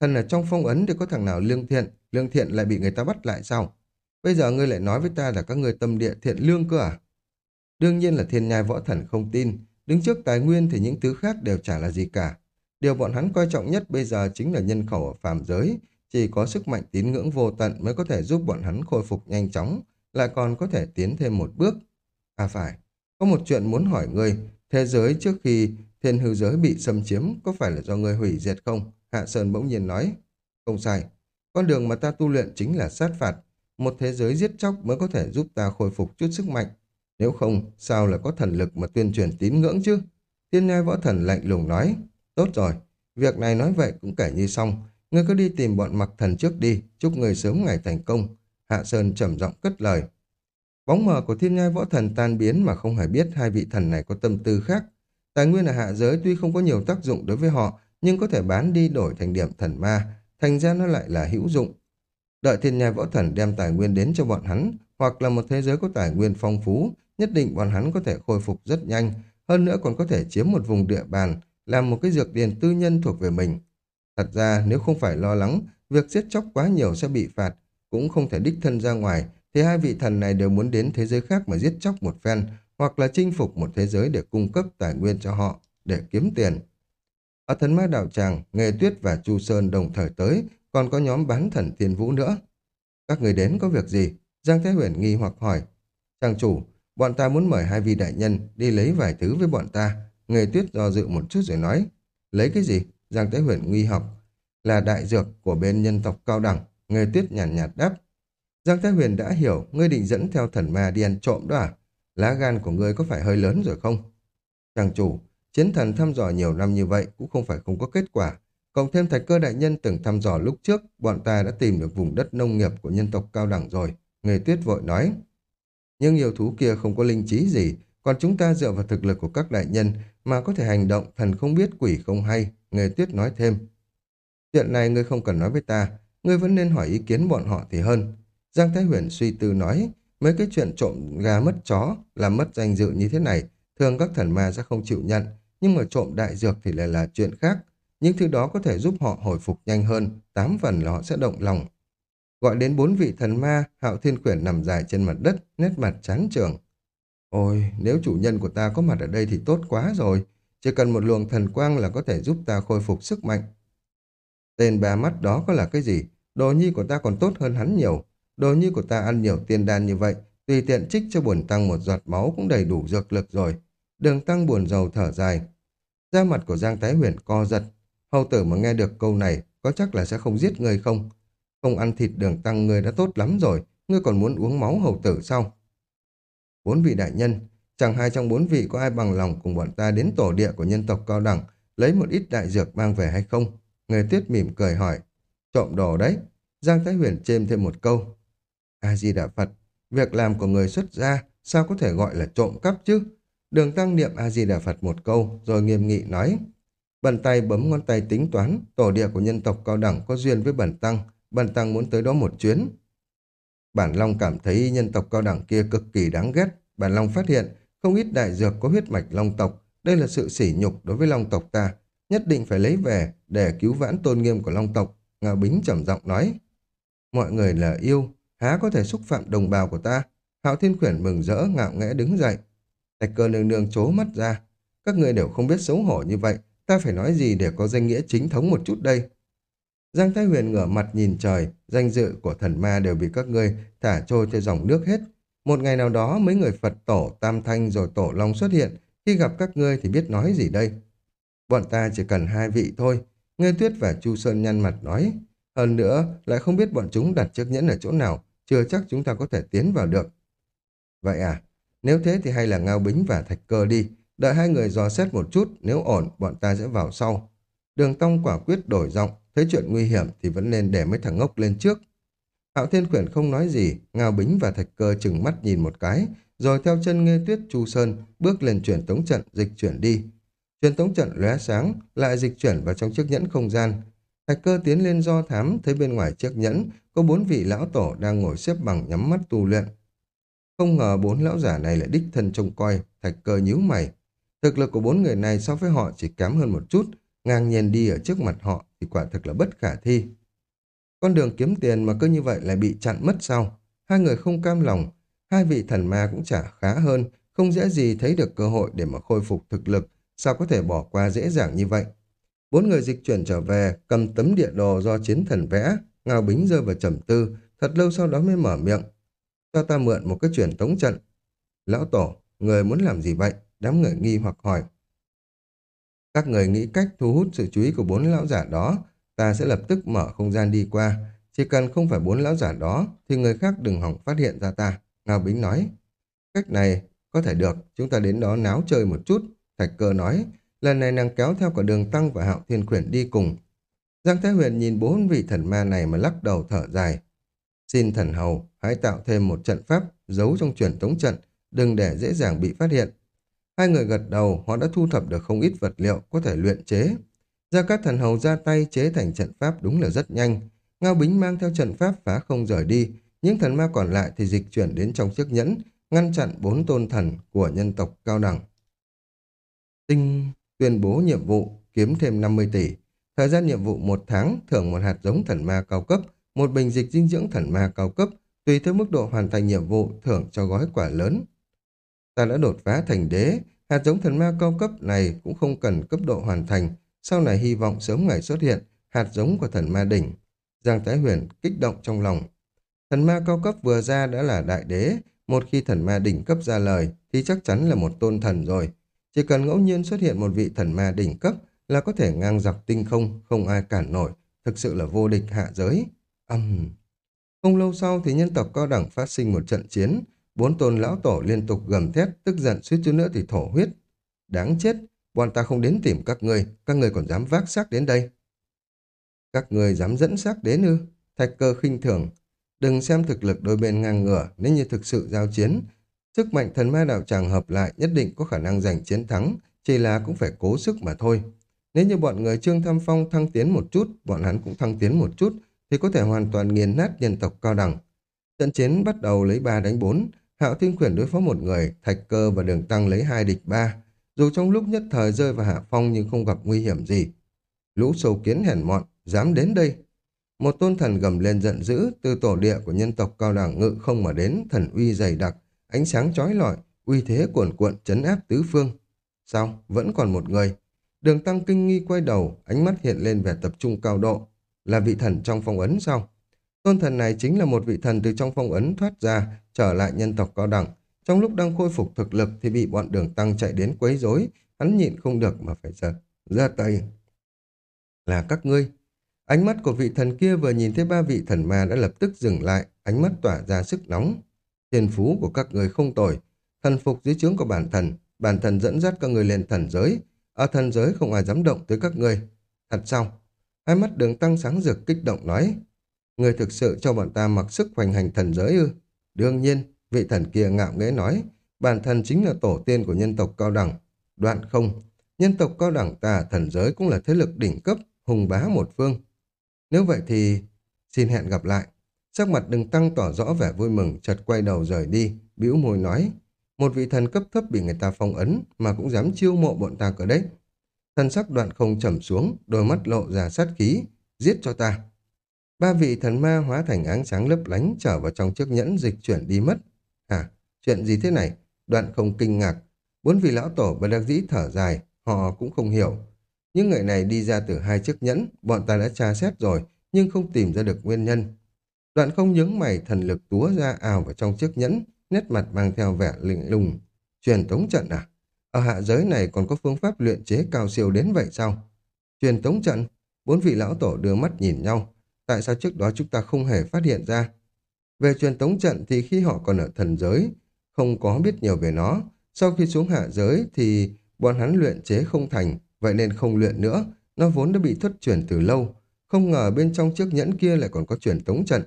Thần ở trong phong ấn thì có thằng nào lương thiện, lương thiện lại bị người ta bắt lại sao? Bây giờ ngươi lại nói với ta là các người tâm địa thiện lương cơ à? Đương nhiên là thiên nhai võ thần không tin, đứng trước tài nguyên thì những thứ khác đều chả là gì cả. Điều bọn hắn coi trọng nhất bây giờ chính là nhân khẩu ở phàm giới, chỉ có sức mạnh tín ngưỡng vô tận mới có thể giúp bọn hắn khôi phục nhanh chóng, lại còn có thể tiến thêm một bước. À phải, có một chuyện muốn hỏi ngươi, thế giới trước khi thiên hư giới bị xâm chiếm có phải là do ngươi hủy diệt không? Hạ Sơn bỗng nhiên nói. Không sai, con đường mà ta tu luyện chính là sát phạt. Một thế giới giết chóc mới có thể giúp ta khôi phục chút sức mạnh. Nếu không, sao là có thần lực mà tuyên truyền tín ngưỡng chứ? Thiên Nhai võ thần lạnh lùng nói. Tốt rồi, việc này nói vậy cũng kể như xong. Ngươi cứ đi tìm bọn mặc thần trước đi, chúc người sớm ngày thành công. Hạ Sơn trầm giọng cất lời. Bóng mờ của thiên Nhai võ thần tan biến mà không hề biết hai vị thần này có tâm tư khác. Tài nguyên ở hạ giới tuy không có nhiều tác dụng đối với họ, nhưng có thể bán đi đổi thành điểm thần ma, thành ra nó lại là hữu dụng. Đợi thiên nhai võ thần đem tài nguyên đến cho bọn hắn, hoặc là một thế giới có tài nguyên phong phú, nhất định bọn hắn có thể khôi phục rất nhanh, hơn nữa còn có thể chiếm một vùng địa bàn, làm một cái dược điền tư nhân thuộc về mình. Thật ra nếu không phải lo lắng, việc giết chóc quá nhiều sẽ bị phạt, cũng không thể đích thân ra ngoài, thì hai vị thần này đều muốn đến thế giới khác mà giết chóc một phen, hoặc là chinh phục một thế giới để cung cấp tài nguyên cho họ, để kiếm tiền. Ở thần ma đạo tràng, Nghề Tuyết và Chu Sơn đồng thời tới, còn có nhóm bán thần thiên vũ nữa. Các người đến có việc gì? Giang Thế Huyền nghi hoặc hỏi. Trang chủ, bọn ta muốn mời hai vị đại nhân đi lấy vài thứ với bọn ta. người Tuyết do dự một chút rồi nói. Lấy cái gì? Giang Thế Huyền nguy học. Là đại dược của bên nhân tộc cao đẳng. người Tuyết nhàn nhạt, nhạt đáp. Giang Thế Huyền đã hiểu, ngươi định dẫn theo thần ma đi ăn trộm đó à? Lá gan của ngươi có phải hơi lớn rồi không? Chàng chủ, Chiến thần thăm dò nhiều năm như vậy cũng không phải không có kết quả. Cộng thêm thạch cơ đại nhân từng thăm dò lúc trước, bọn ta đã tìm được vùng đất nông nghiệp của nhân tộc cao đẳng rồi. Người tuyết vội nói. Nhưng nhiều thú kia không có linh trí gì, còn chúng ta dựa vào thực lực của các đại nhân mà có thể hành động thần không biết quỷ không hay. Người tuyết nói thêm. Chuyện này ngươi không cần nói với ta, ngươi vẫn nên hỏi ý kiến bọn họ thì hơn. Giang Thái Huyền suy tư nói, mấy cái chuyện trộm gà mất chó, làm mất danh dự như thế này, thường các thần ma sẽ không chịu nhận, nhưng mà trộm đại dược thì lại là chuyện khác. Những thứ đó có thể giúp họ hồi phục nhanh hơn, tám phần là họ sẽ động lòng. Gọi đến bốn vị thần ma, Hạo Thiên Quyển nằm dài trên mặt đất, nét mặt chán trường. Ôi, nếu chủ nhân của ta có mặt ở đây thì tốt quá rồi. Chỉ cần một luồng thần quang là có thể giúp ta khôi phục sức mạnh. Tên bà mắt đó có là cái gì? Đồ nhi của ta còn tốt hơn hắn nhiều. Đồ nhi của ta ăn nhiều tiên đan như vậy, tùy tiện trích cho buồn tăng một giọt máu cũng đầy đủ dược lực rồi. Đường tăng buồn giàu thở dài. Da mặt của Giang Thái Huyền co giật. Hầu tử mà nghe được câu này, có chắc là sẽ không giết người không? Không ăn thịt đường tăng người đã tốt lắm rồi, ngươi còn muốn uống máu hầu tử sao? Bốn vị đại nhân, chẳng hai trong bốn vị có ai bằng lòng cùng bọn ta đến tổ địa của nhân tộc cao đẳng, lấy một ít đại dược mang về hay không? Người tuyết mỉm cười hỏi. Trộm đồ đấy. Giang Thái Huyền chêm thêm một câu. A-di-đà Phật, việc làm của người xuất gia sao có thể gọi là trộm cắp chứ? Đường tăng niệm A-di-đà Phật một câu, rồi nghiêm nghị nói. Bần tay bấm ngón tay tính toán, tổ địa của nhân tộc cao đẳng có duyên với bần tăng, bần tăng muốn tới đó một chuyến. Bản Long cảm thấy nhân tộc cao đẳng kia cực kỳ đáng ghét. Bản Long phát hiện không ít đại dược có huyết mạch Long tộc. Đây là sự sỉ nhục đối với Long tộc ta. Nhất định phải lấy về để cứu vãn tôn nghiêm của Long tộc. Ngao Bính trầm giọng nói. Mọi người là yêu, há có thể xúc phạm đồng bào của ta. Hạo Thiên Khuyển mừng rỡ ngạo nghẽ đứng dậy. Thạch cơ nương nương chố mắt ra. Các người đều không biết xấu hổ như vậy. Ta phải nói gì để có danh nghĩa chính thống một chút đây? Giang Thái Huyền ngửa mặt nhìn trời, danh dự của thần ma đều bị các ngươi thả trôi theo dòng nước hết. Một ngày nào đó mấy người Phật tổ, Tam Thanh rồi tổ Long xuất hiện, khi gặp các ngươi thì biết nói gì đây? Bọn ta chỉ cần hai vị thôi. Ngươi Tuyết và Chu Sơn nhăn mặt nói. Hơn nữa, lại không biết bọn chúng đặt chiếc nhẫn ở chỗ nào, chưa chắc chúng ta có thể tiến vào được. Vậy à, nếu thế thì hay là Ngao Bính và Thạch Cơ đi, đợi hai người dò xét một chút, nếu ổn, bọn ta sẽ vào sau. Đường Tông quả quyết đổi giọng, thấy chuyện nguy hiểm thì vẫn nên để mấy thằng ngốc lên trước. Hạo Thiên Quyển không nói gì, Ngao Bính và Thạch Cơ chừng mắt nhìn một cái, rồi theo chân Nghê Tuyết Chu Sơn bước lên chuyển tống trận dịch chuyển đi. Truyền tống trận lóe sáng, lại dịch chuyển vào trong chiếc nhẫn không gian. Thạch Cơ tiến lên do thám, thấy bên ngoài chiếc nhẫn có bốn vị lão tổ đang ngồi xếp bằng nhắm mắt tu luyện. Không ngờ bốn lão giả này lại đích thân trông coi, Thạch Cơ nhíu mày. Thực lực của bốn người này so với họ chỉ kém hơn một chút, ngang nhiên đi ở trước mặt họ thì quả thực là bất khả thi. Con đường kiếm tiền mà cứ như vậy lại bị chặn mất sao? Hai người không cam lòng, hai vị thần ma cũng chả khá hơn, không dễ gì thấy được cơ hội để mà khôi phục thực lực, sao có thể bỏ qua dễ dàng như vậy? Bốn người dịch chuyển trở về, cầm tấm địa đồ do chiến thần vẽ, Ngao Bính rơi vào trầm tư, thật lâu sau đó mới mở miệng. Cho ta mượn một cái truyền tống trận. Lão Tổ, người muốn làm gì vậy? Đám người nghi hoặc hỏi. Các người nghĩ cách thu hút sự chú ý của bốn lão giả đó, ta sẽ lập tức mở không gian đi qua. Chỉ cần không phải bốn lão giả đó, thì người khác đừng hỏng phát hiện ra ta. Ngao Bính nói. Cách này có thể được, chúng ta đến đó náo chơi một chút. Thạch cơ nói, lần này nàng kéo theo cả đường tăng và hạo thiên quyển đi cùng. Giang Thái Huyền nhìn bốn vị thần ma này mà lắc đầu thở dài. Xin thần hầu, hãy tạo thêm một trận pháp giấu trong truyền tống trận, đừng để dễ dàng bị phát hiện. Hai người gật đầu, họ đã thu thập được không ít vật liệu có thể luyện chế. Gia Cát Thần Hầu ra tay chế thành trận pháp đúng là rất nhanh. Ngao Bính mang theo trận pháp phá không rời đi, những thần ma còn lại thì dịch chuyển đến trong chiếc nhẫn, ngăn chặn bốn tôn thần của nhân tộc cao đẳng. Tinh tuyên bố nhiệm vụ kiếm thêm 50 tỷ. Thời gian nhiệm vụ một tháng, thưởng một hạt giống thần ma cao cấp, một bình dịch dinh dưỡng thần ma cao cấp, tùy theo mức độ hoàn thành nhiệm vụ thưởng cho gói quả lớn. Ta đã đột phá thành đế, hạt giống thần ma cao cấp này cũng không cần cấp độ hoàn thành, sau này hy vọng sớm ngày xuất hiện hạt giống của thần ma đỉnh. Giang Thái Huyền kích động trong lòng. Thần ma cao cấp vừa ra đã là đại đế, một khi thần ma đỉnh cấp ra lời thì chắc chắn là một tôn thần rồi. Chỉ cần ngẫu nhiên xuất hiện một vị thần ma đỉnh cấp là có thể ngang dọc tinh không, không ai cản nổi, thực sự là vô địch hạ giới. Âm... Um. Không lâu sau thì nhân tộc cao đẳng phát sinh một trận chiến, bốn tôn lão tổ liên tục gầm thét, tức giận suýt chút nữa thì thổ huyết. Đáng chết, bọn ta không đến tìm các người, các người còn dám vác xác đến đây. Các người dám dẫn xác đến ư? Thạch cơ khinh thường. Đừng xem thực lực đôi bên ngang ngửa, nếu như thực sự giao chiến. Sức mạnh thần ma đạo tràng hợp lại nhất định có khả năng giành chiến thắng, chỉ là cũng phải cố sức mà thôi. Nếu như bọn người Trương Tham Phong thăng tiến một chút, bọn hắn cũng thăng tiến một chút, thì có thể hoàn toàn nghiền nát nhân tộc cao đẳng. Trận chiến bắt đầu lấy 3 đánh 4, Hạo Thiên Quyển đối phó một người, Thạch Cơ và Đường Tăng lấy hai địch ba. Dù trong lúc nhất thời rơi vào hạ phong nhưng không gặp nguy hiểm gì. Lũ sâu kiến hèn mọn, dám đến đây. Một tôn thần gầm lên giận dữ từ tổ địa của nhân tộc cao đẳng ngự không mà đến thần uy dày đặc, ánh sáng chói lọi, uy thế cuồn cuộn chấn áp tứ phương. Sao? Vẫn còn một người. Đường tăng kinh nghi quay đầu, ánh mắt hiện lên vẻ tập trung cao độ. Là vị thần trong phong ấn sao? Tôn thần này chính là một vị thần từ trong phong ấn thoát ra, trở lại nhân tộc cao đẳng. Trong lúc đang khôi phục thực lực thì bị bọn đường tăng chạy đến quấy rối, hắn nhịn không được mà phải giật, ra tay. Là các ngươi. Ánh mắt của vị thần kia vừa nhìn thấy ba vị thần ma đã lập tức dừng lại, ánh mắt tỏa ra sức nóng. Thiên phú của các người không tồi, thần phục dưới trướng của bản thần, bản thần dẫn dắt các người lên thần giới. Ở thần giới không ai dám động tới các người. Thật sao? Hai mắt đường tăng sáng rực kích động nói. Người thực sự cho bọn ta mặc sức hoành hành thần giới ư? Đương nhiên, vị thần kia ngạo nghễ nói, bản thần chính là tổ tiên của nhân tộc cao đẳng. Đoạn không, nhân tộc cao đẳng ta thần giới cũng là thế lực đỉnh cấp, hùng bá một phương. Nếu vậy thì xin hẹn gặp lại. Sắc mặt đừng tăng tỏ rõ vẻ vui mừng, chợt quay đầu rời đi, bĩu môi nói. Một vị thần cấp thấp bị người ta phong ấn mà cũng dám chiêu mộ bọn ta cỡ đấy. Thần sắc đoạn không trầm xuống, đôi mắt lộ ra sát khí, giết cho ta. Ba vị thần ma hóa thành áng sáng lấp lánh trở vào trong chiếc nhẫn dịch chuyển đi mất. à Chuyện gì thế này? Đoạn không kinh ngạc. Bốn vị lão tổ và đặc dĩ thở dài, họ cũng không hiểu. Những người này đi ra từ hai chiếc nhẫn, bọn ta đã tra xét rồi, nhưng không tìm ra được nguyên nhân. Đoạn không nhướng mày thần lực túa ra ào vào trong chiếc nhẫn, nét mặt mang theo vẻ lịnh lùng. Truyền tống trận à? Ở hạ giới này còn có phương pháp luyện chế cao siêu đến vậy sao? Truyền tống trận? Bốn vị lão tổ đưa mắt nhìn nhau. Tại sao trước đó chúng ta không hề phát hiện ra? Về truyền tống trận thì khi họ còn ở thần giới, không có biết nhiều về nó. Sau khi xuống hạ giới thì bọn hắn luyện chế không thành, vậy nên không luyện nữa. Nó vốn đã bị thất truyền từ lâu. Không ngờ bên trong chiếc nhẫn kia lại còn có truyền tống trận.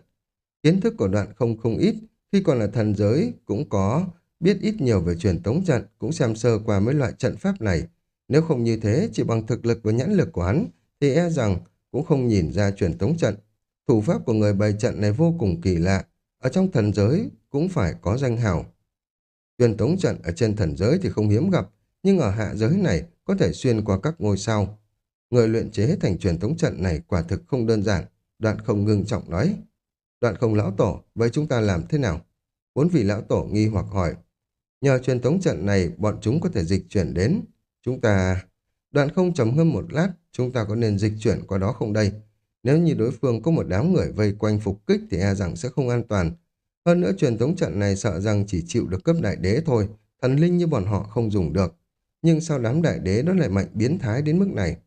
Kiến thức của đoạn không không ít, khi còn là thần giới cũng có biết ít nhiều về truyền tống trận, cũng xem sơ qua mấy loại trận pháp này. Nếu không như thế, chỉ bằng thực lực và nhãn lực của hắn, thì e rằng cũng không nhìn ra truyền tống trận. Thủ pháp của người bày trận này vô cùng kỳ lạ, ở trong thần giới cũng phải có danh hào. Truyền tống trận ở trên thần giới thì không hiếm gặp, nhưng ở hạ giới này có thể xuyên qua các ngôi sao. Người luyện chế thành truyền tống trận này quả thực không đơn giản, đoạn không ngưng trọng nói. Đoạn không lão tổ, vậy chúng ta làm thế nào? Bốn vị lão tổ nghi hoặc hỏi. Nhờ truyền tống trận này, bọn chúng có thể dịch chuyển đến. Chúng ta... Đoạn không trầm ngâm một lát, chúng ta có nên dịch chuyển qua đó không đây? Nếu như đối phương có một đám người vây quanh phục kích thì e rằng sẽ không an toàn. Hơn nữa truyền tống trận này sợ rằng chỉ chịu được cấp đại đế thôi, thần linh như bọn họ không dùng được. Nhưng sao đám đại đế nó lại mạnh biến thái đến mức này?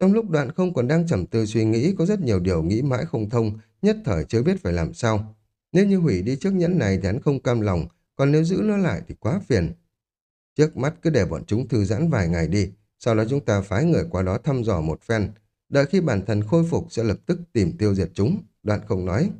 Trong lúc đoạn không còn đang trầm tư suy nghĩ, có rất nhiều điều nghĩ mãi không thông, nhất thời chưa biết phải làm sao. Nếu như hủy đi chiếc nhẫn này thì hắn không cam lòng, còn nếu giữ nó lại thì quá phiền. Trước mắt cứ để bọn chúng thư giãn vài ngày đi, sau đó chúng ta phái người qua đó thăm dò một phen. Đợi khi bản thân khôi phục sẽ lập tức tìm tiêu diệt chúng, đoạn không nói.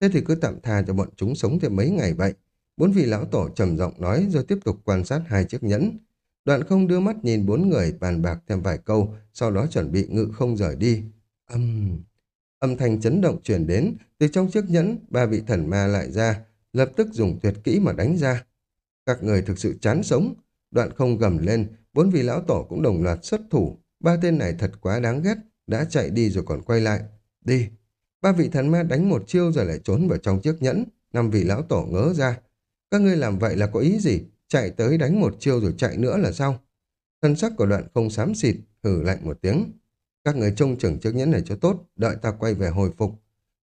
Thế thì cứ tạm tha cho bọn chúng sống thêm mấy ngày vậy. Bốn vị lão tổ trầm giọng nói rồi tiếp tục quan sát hai chiếc nhẫn. Đoạn không đưa mắt nhìn bốn người bàn bạc thêm vài câu, sau đó chuẩn bị ngự không rời đi. Âm... Âm thanh chấn động chuyển đến, từ trong chiếc nhẫn, ba vị thần ma lại ra, lập tức dùng tuyệt kỹ mà đánh ra. Các người thực sự chán sống. Đoạn không gầm lên, bốn vị lão tổ cũng đồng loạt xuất thủ. Ba tên này thật quá đáng ghét, đã chạy đi rồi còn quay lại. Đi. Ba vị thần ma đánh một chiêu rồi lại trốn vào trong chiếc nhẫn. Năm vị lão tổ ngớ ra. Các ngươi làm vậy là có ý gì? Chạy tới đánh một chiêu rồi chạy nữa là sao? Thân sắc của đoạn không xám xịt, hử lạnh một tiếng. Các người trông chừng chiếc nhẫn này cho tốt, đợi ta quay về hồi phục.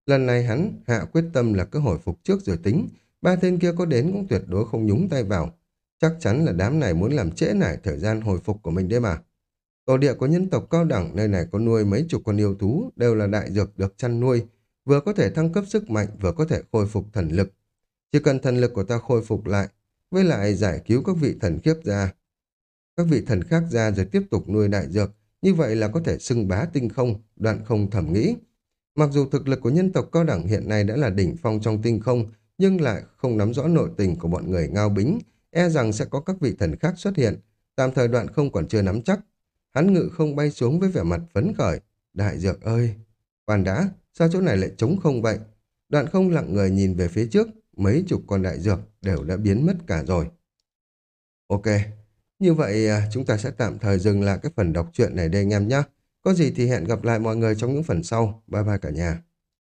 Lần này hắn hạ quyết tâm là cứ hồi phục trước rồi tính. Ba tên kia có đến cũng tuyệt đối không nhúng tay vào. Chắc chắn là đám này muốn làm trễ nải thời gian hồi phục của mình đấy mà. Tổ địa của nhân tộc cao đẳng nơi này có nuôi mấy chục con yêu thú, đều là đại dược được chăn nuôi, vừa có thể thăng cấp sức mạnh, vừa có thể khôi phục thần lực. Chỉ cần thần lực của ta khôi phục lại, với lại giải cứu các vị thần khiếp ra. Các vị thần khác ra rồi tiếp tục nuôi đại dược, như vậy là có thể xưng bá tinh không, đoạn không thẩm nghĩ. Mặc dù thực lực của nhân tộc cao đẳng hiện nay đã là đỉnh phong trong tinh không, nhưng lại không nắm rõ nội tình của bọn người ngao bính, e rằng sẽ có các vị thần khác xuất hiện. Tạm thời đoạn không còn chưa nắm chắc. Hắn ngự không bay xuống với vẻ mặt phấn khởi. Đại dược ơi! Khoan đã, sao chỗ này lại trống không vậy? Đoạn không lặng người nhìn về phía trước, mấy chục con đại dược đều đã biến mất cả rồi. Ok, như vậy à, chúng ta sẽ tạm thời dừng lại cái phần đọc truyện này đây anh em nhé. Có gì thì hẹn gặp lại mọi người trong những phần sau. Bye bye cả nhà.